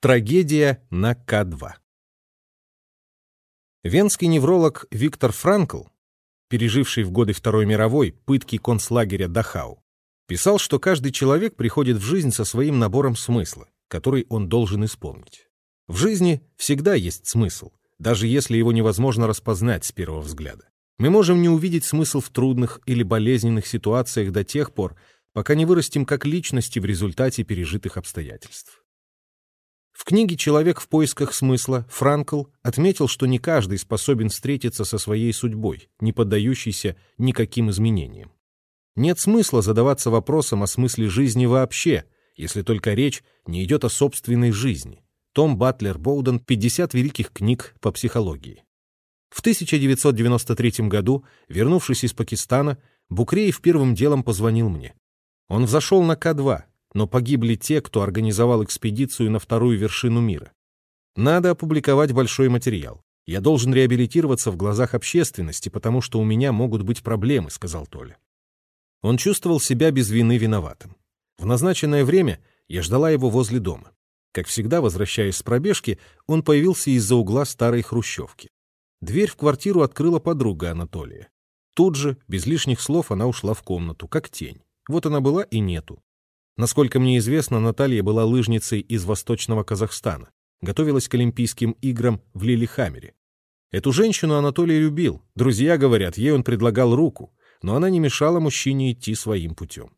Трагедия на К2. Венский невролог Виктор Франкл, переживший в годы Второй мировой пытки концлагеря Дахау, писал, что каждый человек приходит в жизнь со своим набором смысла, который он должен исполнить. В жизни всегда есть смысл, даже если его невозможно распознать с первого взгляда. Мы можем не увидеть смысл в трудных или болезненных ситуациях до тех пор, пока не вырастем как личности в результате пережитых обстоятельств. В книге «Человек в поисках смысла» Франкл отметил, что не каждый способен встретиться со своей судьбой, не поддающейся никаким изменениям. Нет смысла задаваться вопросом о смысле жизни вообще, если только речь не идет о собственной жизни. Том Батлер Боуден «50 великих книг по психологии». В 1993 году, вернувшись из Пакистана, Букреев первым делом позвонил мне. Он взошел на К2, но погибли те, кто организовал экспедицию на вторую вершину мира. Надо опубликовать большой материал. Я должен реабилитироваться в глазах общественности, потому что у меня могут быть проблемы, сказал Толя. Он чувствовал себя без вины виноватым. В назначенное время я ждала его возле дома. Как всегда, возвращаясь с пробежки, он появился из-за угла старой хрущевки. Дверь в квартиру открыла подруга Анатолия. Тут же, без лишних слов, она ушла в комнату, как тень. Вот она была и нету. Насколько мне известно, Наталья была лыжницей из Восточного Казахстана, готовилась к Олимпийским играм в Лилихамере. Эту женщину Анатолий любил, друзья говорят, ей он предлагал руку, но она не мешала мужчине идти своим путем.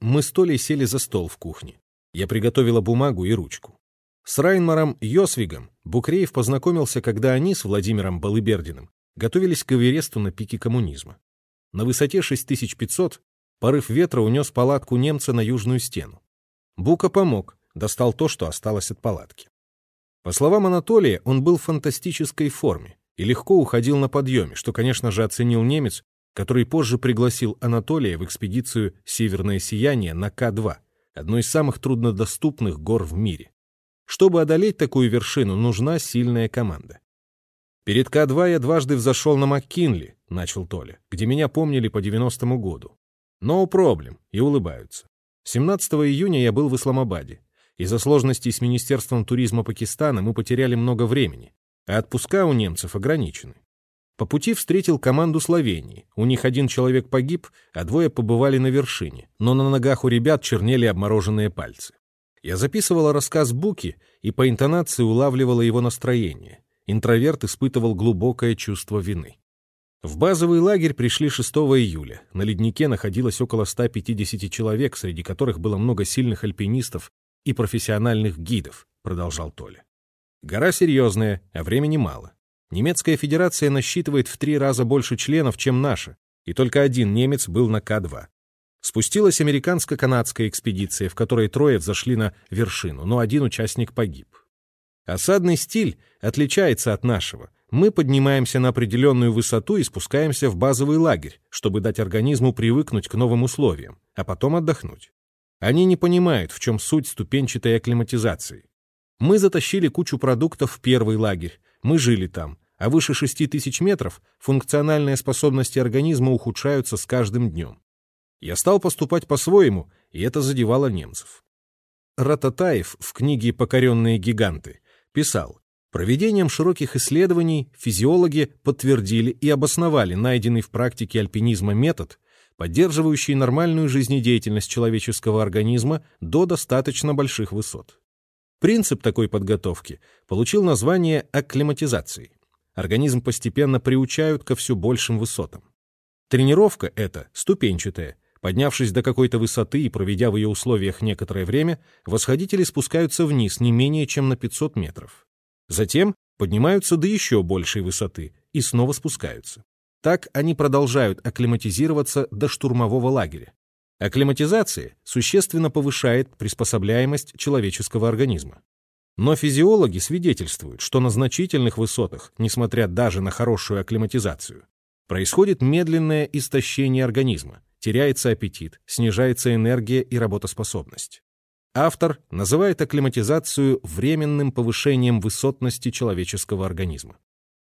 Мы с Толей сели за стол в кухне. Я приготовила бумагу и ручку. С Райнмаром Йосвигом Букреев познакомился, когда они с Владимиром Балыбердиным готовились к Эвересту на пике коммунизма. На высоте 6500 Порыв ветра унес палатку немца на южную стену. Бука помог, достал то, что осталось от палатки. По словам Анатолия, он был в фантастической форме и легко уходил на подъеме, что, конечно же, оценил немец, который позже пригласил Анатолия в экспедицию «Северное сияние» на К-2, одной из самых труднодоступных гор в мире. Чтобы одолеть такую вершину, нужна сильная команда. «Перед К-2 я дважды взошел на МакКинли», — начал Толя, «где меня помнили по 90-му году. No problem, и улыбаются. 17 июня я был в Исламабаде. Из-за сложностей с Министерством туризма Пакистана мы потеряли много времени, а отпуска у немцев ограничены. По пути встретил команду Словении. У них один человек погиб, а двое побывали на вершине, но на ногах у ребят чернели обмороженные пальцы. Я записывала рассказ Буки и по интонации улавливала его настроение. Интроверт испытывал глубокое чувство вины. В базовый лагерь пришли 6 июля. На леднике находилось около 150 человек, среди которых было много сильных альпинистов и профессиональных гидов, продолжал Толя. Гора серьезная, а времени мало. Немецкая федерация насчитывает в три раза больше членов, чем наша, и только один немец был на К-2. Спустилась американско-канадская экспедиция, в которой трое взошли на вершину, но один участник погиб. Осадный стиль отличается от нашего, мы поднимаемся на определенную высоту и спускаемся в базовый лагерь, чтобы дать организму привыкнуть к новым условиям, а потом отдохнуть. Они не понимают, в чем суть ступенчатой акклиматизации. Мы затащили кучу продуктов в первый лагерь, мы жили там, а выше 6 тысяч метров функциональные способности организма ухудшаются с каждым днем. Я стал поступать по-своему, и это задевало немцев. Рататаев в книге «Покоренные гиганты» писал, Проведением широких исследований физиологи подтвердили и обосновали найденный в практике альпинизма метод, поддерживающий нормальную жизнедеятельность человеческого организма до достаточно больших высот. Принцип такой подготовки получил название акклиматизации. Организм постепенно приучают ко все большим высотам. Тренировка эта ступенчатая. Поднявшись до какой-то высоты и проведя в ее условиях некоторое время, восходители спускаются вниз не менее чем на 500 метров. Затем поднимаются до еще большей высоты и снова спускаются. Так они продолжают акклиматизироваться до штурмового лагеря. Акклиматизация существенно повышает приспособляемость человеческого организма. Но физиологи свидетельствуют, что на значительных высотах, несмотря даже на хорошую акклиматизацию, происходит медленное истощение организма, теряется аппетит, снижается энергия и работоспособность. Автор называет акклиматизацию временным повышением высотности человеческого организма.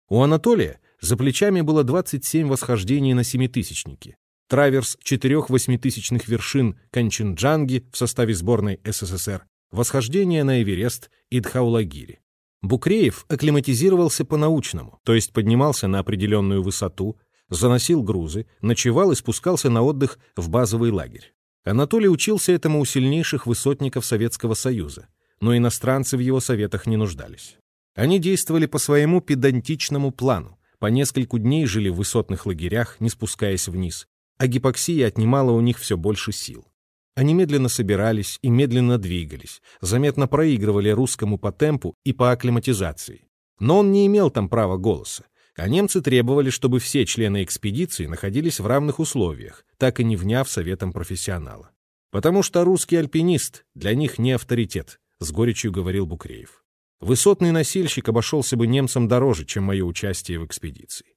У Анатолия за плечами было 27 восхождений на семитысячники, траверс четырех восьмитысячных вершин Канченджанги в составе сборной СССР, восхождение на Эверест и Дхаулагири. Букреев акклиматизировался по-научному, то есть поднимался на определенную высоту, заносил грузы, ночевал и спускался на отдых в базовый лагерь. Анатолий учился этому у сильнейших высотников Советского Союза, но иностранцы в его советах не нуждались. Они действовали по своему педантичному плану, по нескольку дней жили в высотных лагерях, не спускаясь вниз, а гипоксия отнимала у них все больше сил. Они медленно собирались и медленно двигались, заметно проигрывали русскому по темпу и по акклиматизации. Но он не имел там права голоса, а немцы требовали, чтобы все члены экспедиции находились в равных условиях, так и не вняв советом профессионала. «Потому что русский альпинист для них не авторитет», — с горечью говорил Букреев. «Высотный носильщик обошелся бы немцам дороже, чем мое участие в экспедиции».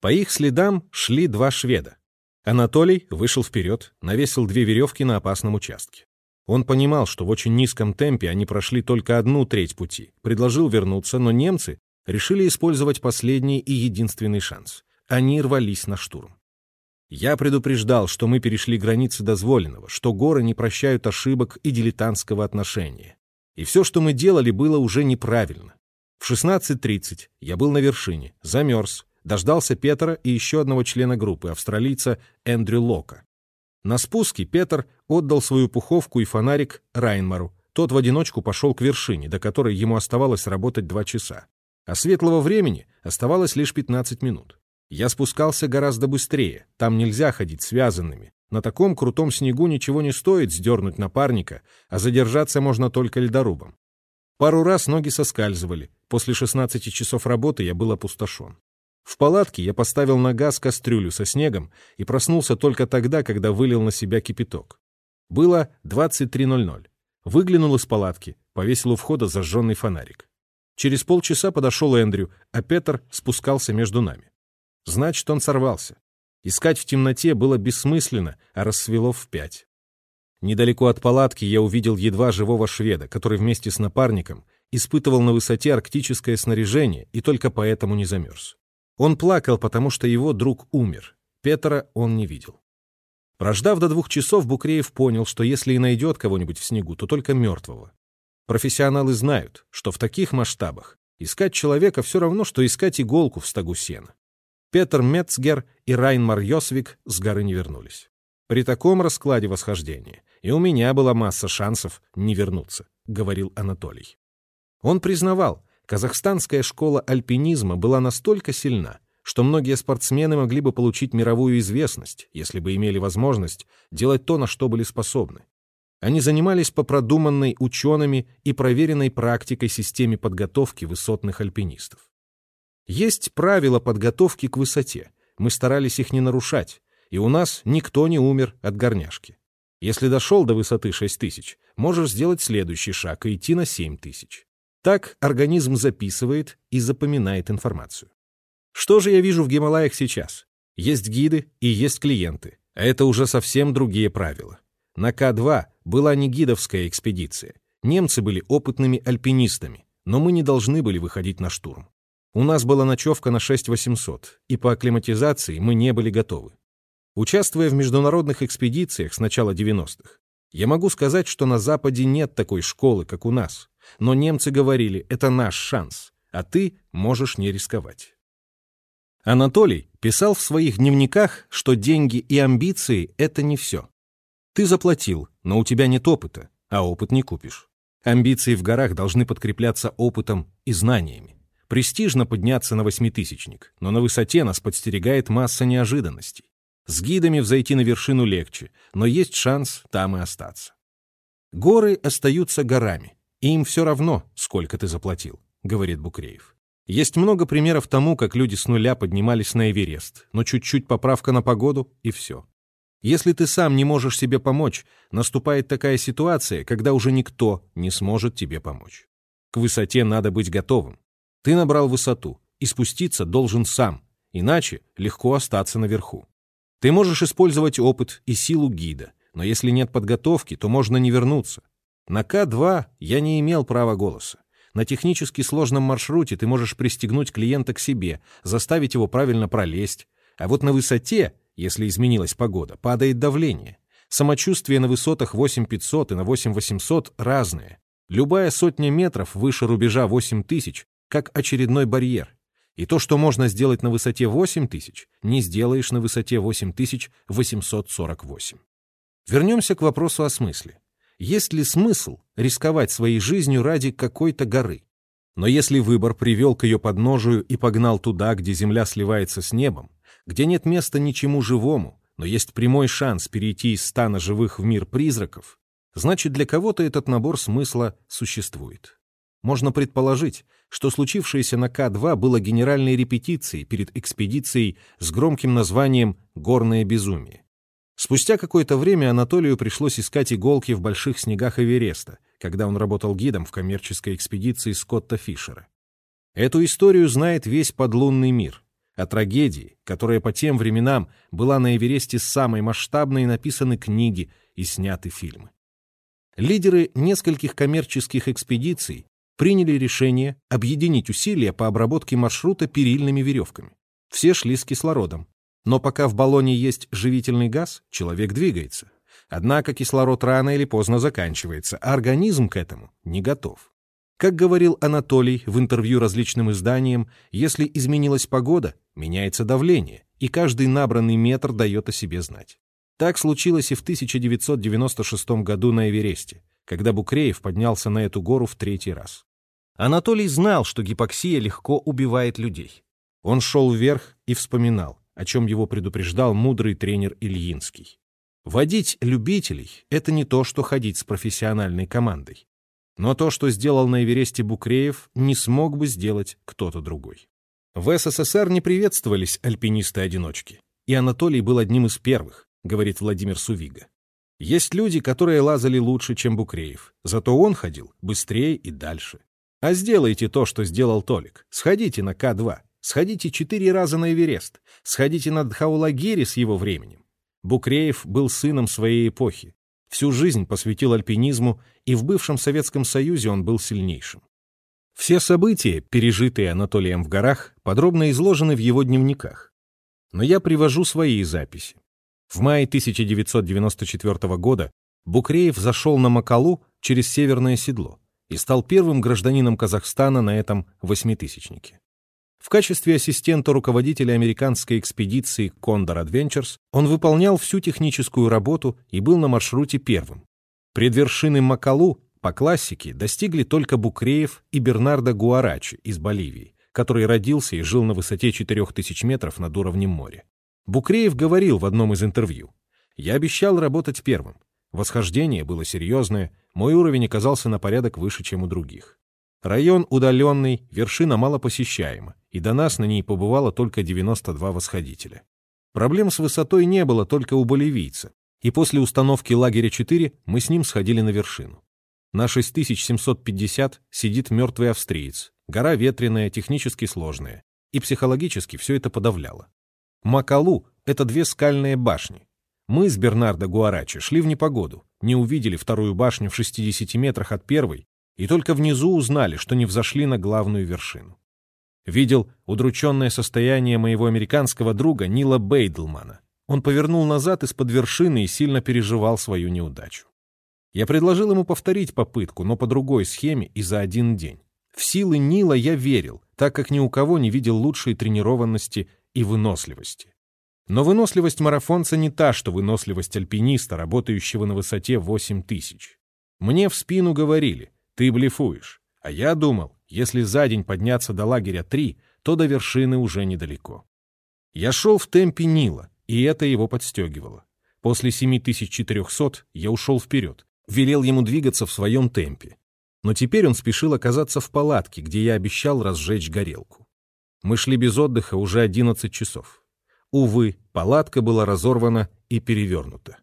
По их следам шли два шведа. Анатолий вышел вперед, навесил две веревки на опасном участке. Он понимал, что в очень низком темпе они прошли только одну треть пути, предложил вернуться, но немцы решили использовать последний и единственный шанс. Они рвались на штурм. Я предупреждал, что мы перешли границы дозволенного, что горы не прощают ошибок и дилетантского отношения. И все, что мы делали, было уже неправильно. В 16.30 я был на вершине, замерз, Дождался Петра и еще одного члена группы, австралийца Эндрю Лока. На спуске Петр отдал свою пуховку и фонарик Райнмару. Тот в одиночку пошел к вершине, до которой ему оставалось работать два часа. А светлого времени оставалось лишь 15 минут. Я спускался гораздо быстрее, там нельзя ходить связанными. На таком крутом снегу ничего не стоит сдернуть напарника, а задержаться можно только ледорубом. Пару раз ноги соскальзывали. После 16 часов работы я был опустошен. В палатке я поставил на газ кастрюлю со снегом и проснулся только тогда, когда вылил на себя кипяток. Было 23.00. Выглянул из палатки, повесил у входа зажженный фонарик. Через полчаса подошел Эндрю, а Петр спускался между нами. Значит, он сорвался. Искать в темноте было бессмысленно, а рассвело в пять. Недалеко от палатки я увидел едва живого шведа, который вместе с напарником испытывал на высоте арктическое снаряжение и только поэтому не замерз. Он плакал, потому что его друг умер. Петра он не видел. Прождав до двух часов, Букреев понял, что если и найдет кого-нибудь в снегу, то только мертвого. Профессионалы знают, что в таких масштабах искать человека все равно, что искать иголку в стогу сена. Петр Мецгер и Райнмар Йосвик с горы не вернулись. При таком раскладе восхождения и у меня была масса шансов не вернуться, говорил Анатолий. Он признавал, Казахстанская школа альпинизма была настолько сильна, что многие спортсмены могли бы получить мировую известность, если бы имели возможность делать то, на что были способны. Они занимались по продуманной учеными и проверенной практикой системе подготовки высотных альпинистов. Есть правила подготовки к высоте, мы старались их не нарушать, и у нас никто не умер от горняшки. Если дошел до высоты 6000, можешь сделать следующий шаг и идти на 7000. Так организм записывает и запоминает информацию. Что же я вижу в Гималаях сейчас? Есть гиды и есть клиенты, а это уже совсем другие правила. На К-2 была не гидовская экспедиция. Немцы были опытными альпинистами, но мы не должны были выходить на штурм. У нас была ночевка на 6800, и по акклиматизации мы не были готовы. Участвуя в международных экспедициях с начала 90-х, я могу сказать, что на Западе нет такой школы, как у нас. Но немцы говорили, это наш шанс, а ты можешь не рисковать. Анатолий писал в своих дневниках, что деньги и амбиции — это не все. Ты заплатил, но у тебя нет опыта, а опыт не купишь. Амбиции в горах должны подкрепляться опытом и знаниями. Престижно подняться на восьмитысячник, но на высоте нас подстерегает масса неожиданностей. С гидами взойти на вершину легче, но есть шанс там и остаться. Горы остаются горами, и им все равно, сколько ты заплатил, говорит Букреев. Есть много примеров тому, как люди с нуля поднимались на Эверест, но чуть-чуть поправка на погоду и все. Если ты сам не можешь себе помочь, наступает такая ситуация, когда уже никто не сможет тебе помочь. К высоте надо быть готовым. Ты набрал высоту, и спуститься должен сам, иначе легко остаться наверху. Ты можешь использовать опыт и силу гида, но если нет подготовки, то можно не вернуться. На К2 я не имел права голоса. На технически сложном маршруте ты можешь пристегнуть клиента к себе, заставить его правильно пролезть. А вот на высоте, если изменилась погода, падает давление. Самочувствие на высотах 8500 и на 8800 разное. Любая сотня метров выше рубежа 8000 как очередной барьер. И то, что можно сделать на высоте 8000, не сделаешь на высоте 8848. Вернемся к вопросу о смысле. Есть ли смысл рисковать своей жизнью ради какой-то горы? Но если выбор привел к ее подножию и погнал туда, где земля сливается с небом, где нет места ничему живому, но есть прямой шанс перейти из стана живых в мир призраков, значит для кого-то этот набор смысла существует. Можно предположить, что случившееся на К-2 было генеральной репетицией перед экспедицией с громким названием «Горное безумие». Спустя какое-то время Анатолию пришлось искать иголки в больших снегах Эвереста, когда он работал гидом в коммерческой экспедиции Скотта Фишера. Эту историю знает весь подлунный мир. О трагедии, которая по тем временам была на Эвересте самой масштабной, написаны книги и сняты фильмы. Лидеры нескольких коммерческих экспедиций приняли решение объединить усилия по обработке маршрута перильными веревками. Все шли с кислородом. Но пока в баллоне есть живительный газ, человек двигается. Однако кислород рано или поздно заканчивается, а организм к этому не готов. Как говорил Анатолий в интервью различным изданиям, если изменилась погода, меняется давление, и каждый набранный метр дает о себе знать. Так случилось и в 1996 году на Эвересте, когда Букреев поднялся на эту гору в третий раз. Анатолий знал, что гипоксия легко убивает людей. Он шел вверх и вспоминал, о чем его предупреждал мудрый тренер Ильинский. Водить любителей — это не то, что ходить с профессиональной командой. Но то, что сделал на Эвересте Букреев, не смог бы сделать кто-то другой. В СССР не приветствовались альпинисты-одиночки, и Анатолий был одним из первых, говорит Владимир Сувига. Есть люди, которые лазали лучше, чем Букреев, зато он ходил быстрее и дальше. А сделайте то, что сделал Толик. Сходите на К-2. Сходите четыре раза на Эверест. Сходите на Дхаулагири с его временем. Букреев был сыном своей эпохи. Всю жизнь посвятил альпинизму, и в бывшем Советском Союзе он был сильнейшим. Все события, пережитые Анатолием в горах, подробно изложены в его дневниках. Но я привожу свои записи. В мае 1994 года Букреев зашел на Макалу через Северное седло и стал первым гражданином Казахстана на этом восьмитысячнике. В качестве ассистента руководителя американской экспедиции Condor Adventures он выполнял всю техническую работу и был на маршруте первым. Предвершины Макалу по классике достигли только Букреев и Бернардо Гуарачи из Боливии, который родился и жил на высоте 4000 метров над уровнем моря. Букреев говорил в одном из интервью, «Я обещал работать первым. Восхождение было серьезное, мой уровень оказался на порядок выше, чем у других. Район удаленный, вершина малопосещаема, и до нас на ней побывало только 92 восходителя. Проблем с высотой не было только у боливийца, и после установки лагеря 4 мы с ним сходили на вершину. На 6750 сидит мертвый австриец, гора ветреная, технически сложная, и психологически все это подавляло. Макалу — это две скальные башни, мы с Бернардо Гуарачи шли в непогоду, не увидели вторую башню в 60 метрах от первой и только внизу узнали, что не взошли на главную вершину. Видел удрученное состояние моего американского друга Нила Бейдлмана. Он повернул назад из-под вершины и сильно переживал свою неудачу. Я предложил ему повторить попытку, но по другой схеме и за один день. В силы Нила я верил, так как ни у кого не видел лучшей тренированности и выносливости. Но выносливость марафонца не та, что выносливость альпиниста, работающего на высоте 8 тысяч. Мне в спину говорили, ты блефуешь. А я думал, если за день подняться до лагеря 3, то до вершины уже недалеко. Я шел в темпе Нила, и это его подстегивало. После 7400 я ушел вперед, велел ему двигаться в своем темпе. Но теперь он спешил оказаться в палатке, где я обещал разжечь горелку. Мы шли без отдыха уже 11 часов. Увы, палатка была разорвана и перевернута.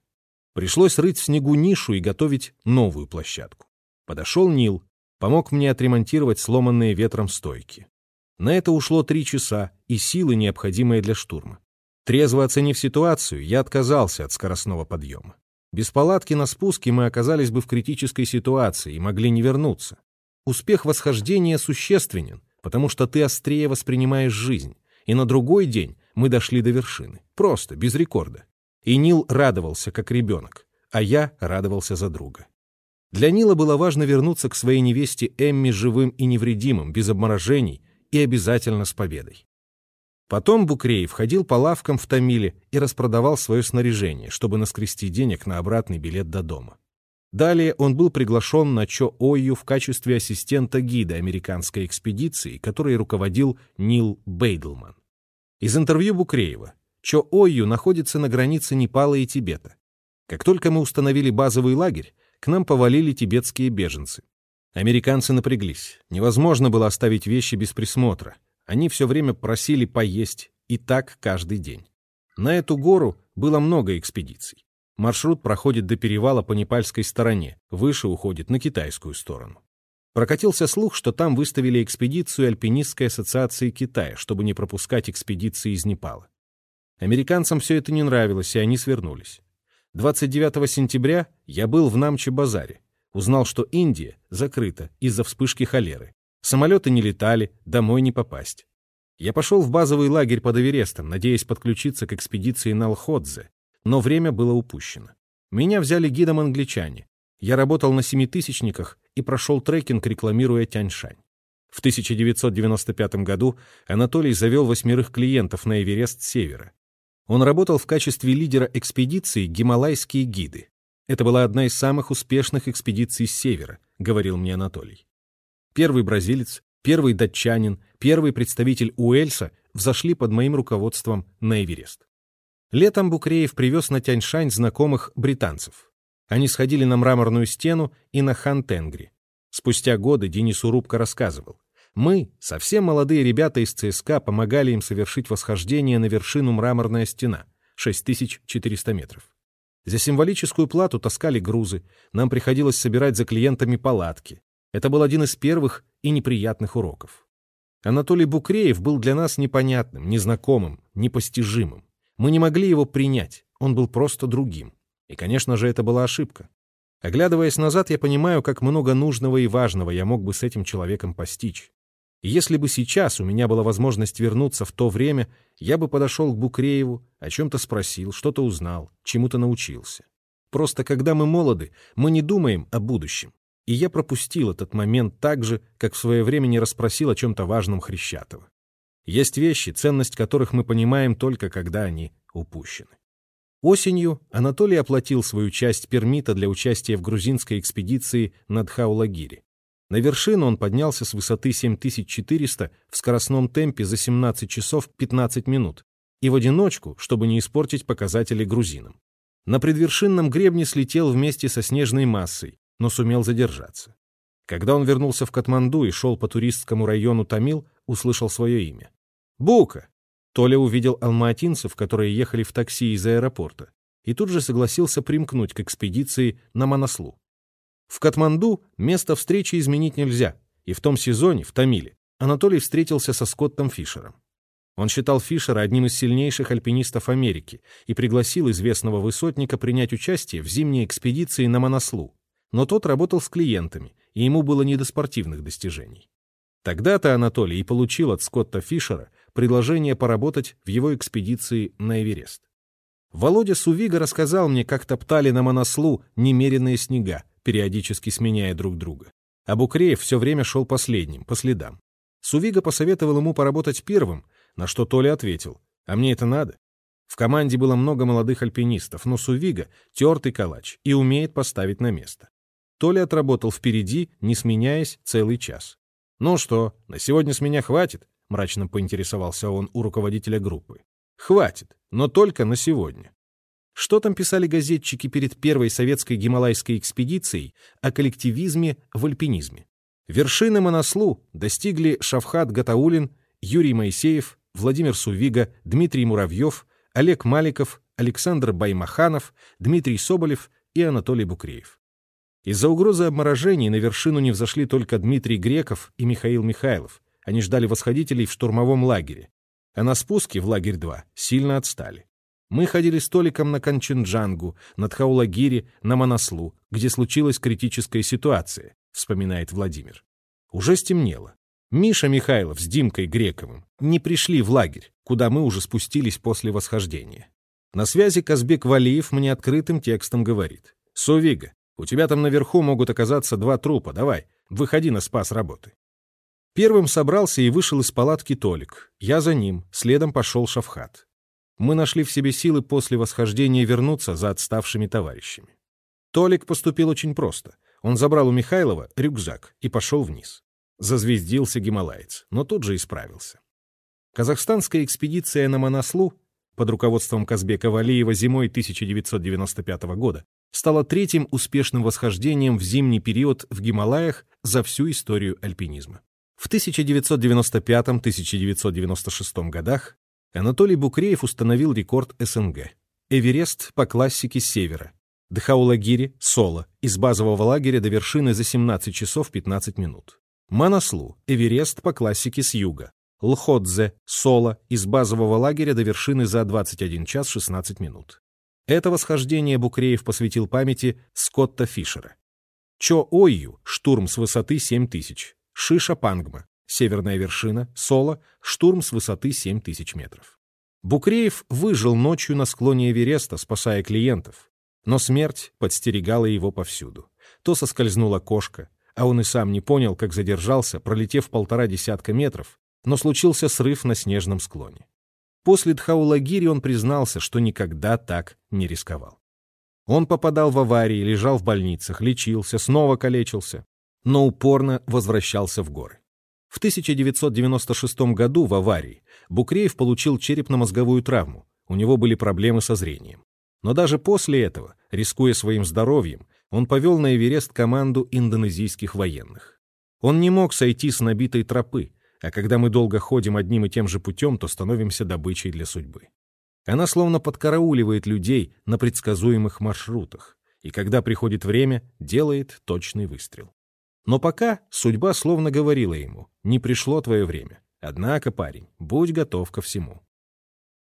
Пришлось рыть в снегу нишу и готовить новую площадку. Подошел Нил, помог мне отремонтировать сломанные ветром стойки. На это ушло три часа и силы, необходимые для штурма. Трезво оценив ситуацию, я отказался от скоростного подъема. Без палатки на спуске мы оказались бы в критической ситуации и могли не вернуться. Успех восхождения существенен, потому что ты острее воспринимаешь жизнь, и на другой день мы дошли до вершины. Просто, без рекорда. И Нил радовался, как ребенок, а я радовался за друга. Для Нила было важно вернуться к своей невесте Эмми живым и невредимым, без обморожений и обязательно с победой. Потом Букреев ходил по лавкам в Томиле и распродавал свое снаряжение, чтобы наскрести денег на обратный билет до дома. Далее он был приглашен на Чо-Ойю в качестве ассистента-гида американской экспедиции, которой руководил Нил Бейдлман. Из интервью Букреева Чо-Ойю находится на границе Непала и Тибета. Как только мы установили базовый лагерь, к нам повалили тибетские беженцы. Американцы напряглись. Невозможно было оставить вещи без присмотра. Они все время просили поесть, и так каждый день. На эту гору было много экспедиций. Маршрут проходит до перевала по непальской стороне, выше уходит на китайскую сторону. Прокатился слух, что там выставили экспедицию Альпинистской ассоциации Китая, чтобы не пропускать экспедиции из Непала. Американцам все это не нравилось, и они свернулись. 29 сентября я был в Намче-базаре. Узнал, что Индия закрыта из-за вспышки холеры. Самолеты не летали, домой не попасть. Я пошел в базовый лагерь под Эверестом, надеясь подключиться к экспедиции на Алходзе, но время было упущено. Меня взяли гидом англичане. Я работал на семитысячниках и прошел трекинг, рекламируя Тяньшань. В 1995 году Анатолий завел восьмерых клиентов на Эверест севера. Он работал в качестве лидера экспедиции «Гималайские гиды». Это была одна из самых успешных экспедиций с севера, говорил мне Анатолий. Первый бразилец, первый датчанин, первый представитель Уэльса взошли под моим руководством на Эверест. Летом Букреев привез на Тяньшань знакомых британцев. Они сходили на мраморную стену и на Хан-Тенгри. Спустя годы Денис Урубко рассказывал. Мы, совсем молодые ребята из ЦСКА, помогали им совершить восхождение на вершину мраморная стена, 6400 метров. За символическую плату таскали грузы, нам приходилось собирать за клиентами палатки. Это был один из первых и неприятных уроков. Анатолий Букреев был для нас непонятным, незнакомым, непостижимым. Мы не могли его принять, он был просто другим. И, конечно же, это была ошибка. Оглядываясь назад, я понимаю, как много нужного и важного я мог бы с этим человеком постичь. Если бы сейчас у меня была возможность вернуться в то время, я бы подошел к Букрееву, о чем-то спросил, что-то узнал, чему-то научился. Просто когда мы молоды, мы не думаем о будущем. И я пропустил этот момент так же, как в свое время не расспросил о чем-то важном Хрящатова. Есть вещи, ценность которых мы понимаем только когда они упущены. Осенью Анатолий оплатил свою часть пермита для участия в грузинской экспедиции на Дхаулагире. На вершину он поднялся с высоты 7400 в скоростном темпе за 17 часов 15 минут и в одиночку, чтобы не испортить показатели грузинам. На предвершинном гребне слетел вместе со снежной массой, но сумел задержаться. Когда он вернулся в Катманду и шел по туристскому району Тамил, услышал свое имя. «Бука!» Толя увидел алматинцев, которые ехали в такси из аэропорта, и тут же согласился примкнуть к экспедиции на Манаслу. В Катманду место встречи изменить нельзя, и в том сезоне, в Тамиле, Анатолий встретился со Скоттом Фишером. Он считал Фишера одним из сильнейших альпинистов Америки и пригласил известного высотника принять участие в зимней экспедиции на Манаслу, но тот работал с клиентами, и ему было не до спортивных достижений. Тогда-то Анатолий и получил от Скотта Фишера предложение поработать в его экспедиции на Эверест. Володя Сувига рассказал мне, как топтали на Манаслу немеренные снега, периодически сменяя друг друга. А Букреев все время шел последним, по следам. Сувига посоветовал ему поработать первым, на что Толя ответил, «А мне это надо?» В команде было много молодых альпинистов, но Сувига — тертый калач и умеет поставить на место. Толя отработал впереди, не сменяясь, целый час. «Ну что, на сегодня с меня хватит?» — мрачно поинтересовался он у руководителя группы. «Хватит, но только на сегодня». Что там писали газетчики перед первой советской гималайской экспедицией о коллективизме в альпинизме? Вершины Монослу достигли Шавхат Гатаулин, Юрий Моисеев, Владимир Сувига, Дмитрий Муравьев, Олег Маликов, Александр Баймаханов, Дмитрий Соболев и Анатолий Букреев. Из-за угрозы обморожений на вершину не взошли только Дмитрий Греков и Михаил Михайлов. Они ждали восходителей в штурмовом лагере. А на спуске в лагерь 2 сильно отстали. Мы ходили столиком на Канченджангу, на Тхаулагире, на Манаслу, где случилась критическая ситуация, вспоминает Владимир. Уже стемнело. Миша Михайлов с Димкой Грековым не пришли в лагерь, куда мы уже спустились после восхождения. На связи Казбек Валиев мне открытым текстом говорит. «Совига, У тебя там наверху могут оказаться два трупа. Давай, выходи на спас работы. Первым собрался и вышел из палатки Толик. Я за ним, следом пошел Шавхат. Мы нашли в себе силы после восхождения вернуться за отставшими товарищами. Толик поступил очень просто. Он забрал у Михайлова рюкзак и пошел вниз. Зазвездился гималаец, но тут же исправился. Казахстанская экспедиция на Манаслу под руководством Казбека Валиева зимой 1995 года стала третьим успешным восхождением в зимний период в Гималаях за всю историю альпинизма. В 1995-1996 годах Анатолий Букреев установил рекорд СНГ. Эверест по классике севера. Дхаулагири, Соло, из базового лагеря до вершины за 17 часов 15 минут. Манаслу, Эверест по классике с юга. Лходзе, Соло, из базового лагеря до вершины за 21 час 16 минут. Это восхождение Букреев посвятил памяти Скотта Фишера. Чо-Ойю, штурм с высоты 7000. Шиша-Пангма, северная вершина, Соло, штурм с высоты 7000 метров. Букреев выжил ночью на склоне Эвереста, спасая клиентов. Но смерть подстерегала его повсюду. То соскользнула кошка, а он и сам не понял, как задержался, пролетев полтора десятка метров, но случился срыв на снежном склоне. После Дхаулагири он признался, что никогда так не рисковал. Он попадал в аварии, лежал в больницах, лечился, снова калечился, но упорно возвращался в горы. В 1996 году в аварии Букреев получил черепно-мозговую травму, у него были проблемы со зрением. Но даже после этого, рискуя своим здоровьем, он повел на Эверест команду индонезийских военных. Он не мог сойти с набитой тропы, а когда мы долго ходим одним и тем же путем, то становимся добычей для судьбы. Она словно подкарауливает людей на предсказуемых маршрутах, и когда приходит время, делает точный выстрел. Но пока судьба словно говорила ему, не пришло твое время. Однако, парень, будь готов ко всему.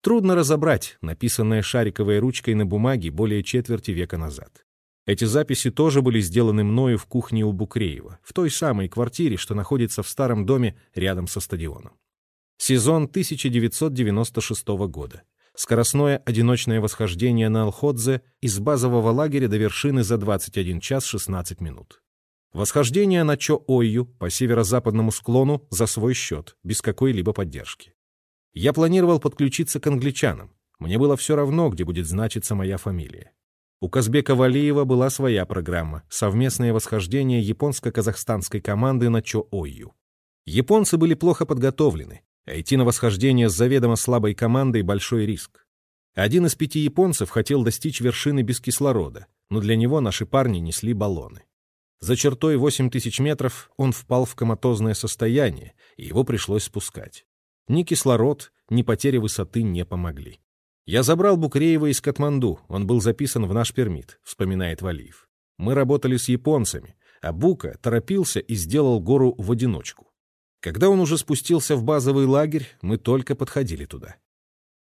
Трудно разобрать написанное шариковой ручкой на бумаге более четверти века назад. Эти записи тоже были сделаны мною в кухне у Букреева, в той самой квартире, что находится в старом доме рядом со стадионом. Сезон 1996 года. Скоростное одиночное восхождение на Алходзе из базового лагеря до вершины за 21 час 16 минут. Восхождение на Чо-Ойю по северо-западному склону за свой счет, без какой-либо поддержки. Я планировал подключиться к англичанам. Мне было все равно, где будет значиться моя фамилия. У Казбека Валиева была своя программа — совместное восхождение японско-казахстанской команды на Чо-Ойю. Японцы были плохо подготовлены, а идти на восхождение с заведомо слабой командой — большой риск. Один из пяти японцев хотел достичь вершины без кислорода, но для него наши парни несли баллоны. За чертой 8 тысяч метров он впал в коматозное состояние, и его пришлось спускать. Ни кислород, ни потеря высоты не помогли. «Я забрал Букреева из Катманду, он был записан в наш пермит», — вспоминает Валиев. «Мы работали с японцами, а Бука торопился и сделал гору в одиночку. Когда он уже спустился в базовый лагерь, мы только подходили туда.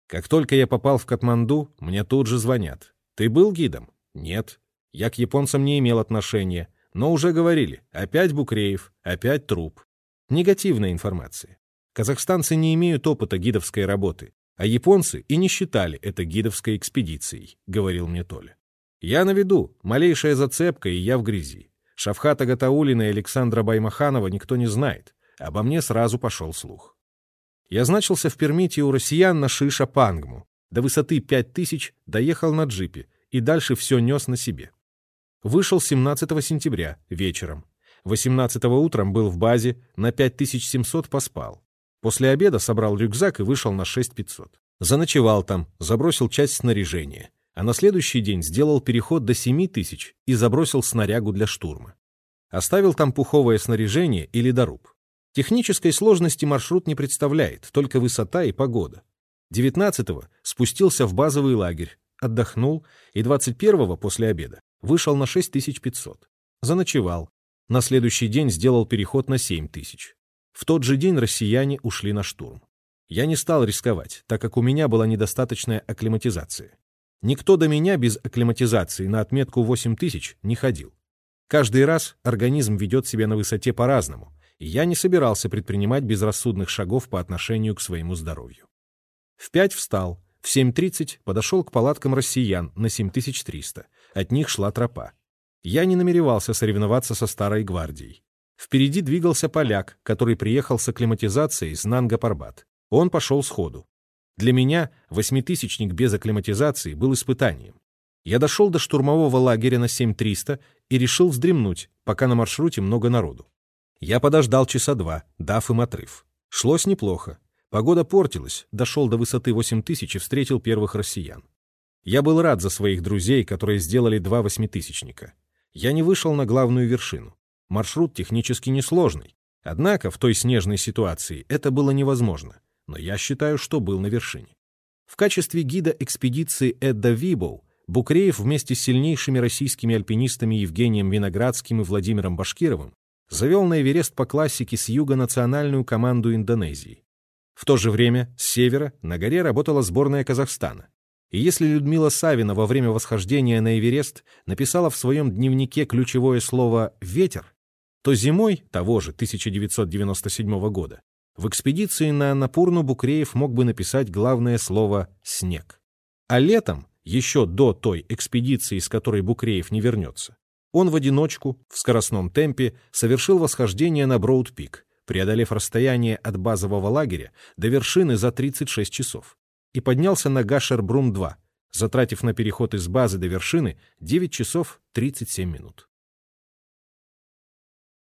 Как только я попал в Катманду, мне тут же звонят. «Ты был гидом?» «Нет. Я к японцам не имел отношения. Но уже говорили, опять Букреев, опять труп. Негативная информация. Казахстанцы не имеют опыта гидовской работы, а японцы и не считали это гидовской экспедицией, говорил мне Толя. Я на виду, малейшая зацепка, и я в грязи. Шавхата Гатаулина и Александра Баймаханова никто не знает. Обо мне сразу пошел слух. Я значился в Пермите у россиян на Шиша-Пангму. До высоты 5000 доехал на джипе и дальше все нес на себе. Вышел 17 сентября, вечером. 18 утром был в базе, на 5700 поспал. После обеда собрал рюкзак и вышел на 6500. Заночевал там, забросил часть снаряжения. А на следующий день сделал переход до 7000 и забросил снарягу для штурма. Оставил там пуховое снаряжение и ледоруб. Технической сложности маршрут не представляет, только высота и погода. 19-го спустился в базовый лагерь, отдохнул и 21-го после обеда вышел на 6500. Заночевал. На следующий день сделал переход на 7000. В тот же день россияне ушли на штурм. Я не стал рисковать, так как у меня была недостаточная акклиматизация. Никто до меня без акклиматизации на отметку 8000 не ходил. Каждый раз организм ведет себя на высоте по-разному, и я не собирался предпринимать безрассудных шагов по отношению к своему здоровью. В 5 встал, в 7.30 подошел к палаткам россиян на 7300. От них шла тропа. Я не намеревался соревноваться со Старой гвардией. Впереди двигался поляк, который приехал с акклиматизацией из Нанга-Парбат. Он пошел сходу. Для меня восьмитысячник без акклиматизации был испытанием. Я дошел до штурмового лагеря на 7300 и решил вздремнуть, пока на маршруте много народу. Я подождал часа два, дав им отрыв. Шлось неплохо. Погода портилась, дошел до высоты 8000 и встретил первых россиян. Я был рад за своих друзей, которые сделали два восьмитысячника. Я не вышел на главную вершину. Маршрут технически несложный. Однако в той снежной ситуации это было невозможно. Но я считаю, что был на вершине. В качестве гида экспедиции Эдда Вибоу Букреев вместе с сильнейшими российскими альпинистами Евгением Виноградским и Владимиром Башкировым завел на Эверест по классике с юга национальную команду Индонезии. В то же время с севера на горе работала сборная Казахстана. И если Людмила Савина во время восхождения на Эверест написала в своем дневнике ключевое слово «ветер», то зимой того же 1997 года в экспедиции на Анапурну Букреев мог бы написать главное слово «снег». А летом, еще до той экспедиции, с которой Букреев не вернется, он в одиночку, в скоростном темпе, совершил восхождение на Броуд-Пик, преодолев расстояние от базового лагеря до вершины за 36 часов и поднялся на Гашер-Брум-2, затратив на переход из базы до вершины 9 часов 37 минут.